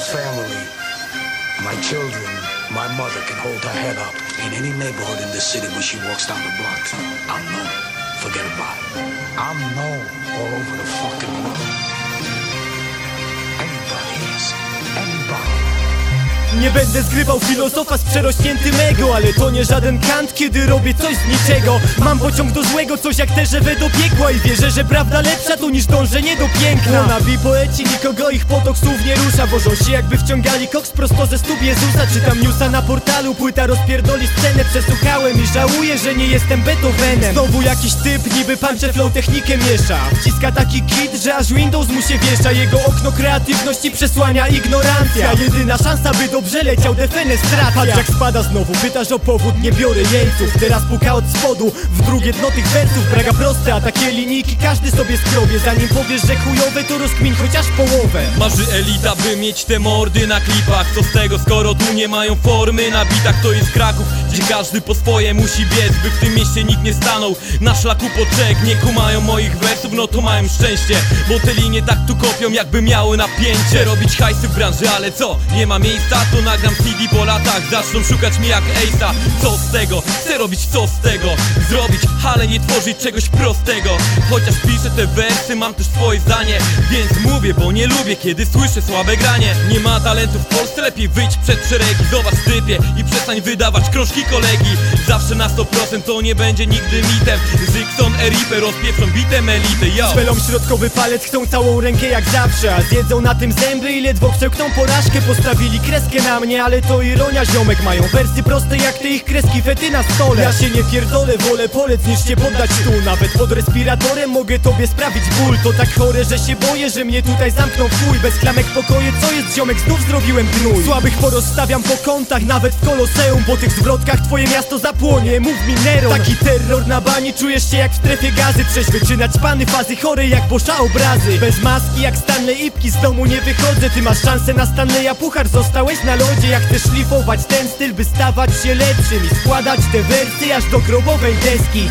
family, my children, my mother can hold her head up in any neighborhood in the city when she walks down the block. I'm known. Forget about it. I'm known all over Nie będę zgrywał filozofa z przerośniętym ego Ale to nie żaden kant, kiedy robię coś z niczego. Mam pociąg do złego, coś jak te żewe do piekła I wierzę, że prawda lepsza to niż dążenie do piękna. Nabi poeci, nikogo ich potok słów nie rusza. Wożą się jakby wciągali koks prosto ze stóp Jezusa. Czytam newsa na portalu, płyta rozpierdoli scenę. Przesłuchałem i żałuję, że nie jestem Beethovenem. Znowu jakiś typ, niby punche flow technikę miesza. Wciska taki kit, że aż Windows mu się wiesza. Jego okno kreatywności przesłania ignorancja. Jedyna szansa, by dobrze leciał defenestracja. Patrz jak spada znowu, pytasz o powód, nie biorę jeńców. Teraz puka od spodu, w drugie dno tych wersów Braga proste, a takie linijki każdy sobie skrobie. Zanim powiesz, że chujowe, to rozkmin chociaż połowę. Marzy elita, by mieć te mordy na klipach. Co z tego, skoro tu nie mają formy na bitach To jest Kraków, gdzie każdy po swoje musi biec By w tym mieście nikt nie stanął. Na szlaku poczek Nie kumają moich wersów, no to mają szczęście. Bo te linie tak tu kopią, jakby miały napięcie. Robić hajsy w branży, ale co? Nie ma miejsca, to nagram CD po latach Zaczną szukać mnie jak Ace'a Co z tego? Chcę robić co z tego? Zrobić, ale nie tworzyć czegoś prostego Chociaż piszę te wersy, mam też swoje zdanie Więc mówię, bo nie lubię, kiedy słyszę słabe granie. Nie ma talentu w Polsce, lepiej wyjdź przed szeregi. Zobacz typie i przestań wydawać krążki kolegi. Zawsze na 100% to nie będzie nigdy mitem. Zykson, Eripe rozpieprzą bitem elity, yo. Spelą środkowy palec, chcą całą rękę jak zawsze A zjedzą na tym zęby i ledwo przełkną porażkę. Postawili kreskę na mnie, ale to ironia ziomek. Mają wersy proste jak te ich kreski fety na stole. Ja się nie pierdolę, wolę polec niż się poddać tu. Nawet pod respiratorem mogę tobie sprawić ból. To tak chore, że się boję, że mnie tutaj zamkną w chuj Bez klamek pokoje, co jest ziomek, znów zrobiłem gnój. Słabych porozstawiam po kątach, nawet w koloseum Po tych zwrotkach twoje miasto zapłonie, mów mi Neron. Taki terror na bani, czujesz się jak w strefie gazy. Trzeźwy czy naćpany, fazy chore jak bosza obrazy. Bez maski jak Stanley Ipki, z domu nie wychodzę. Ty masz szansę na Stanleya Puchar, zostałeś na lodzie. Jak chcesz szlifować ten styl, by stawać się lepszym I składać te wersy aż do grobowej deski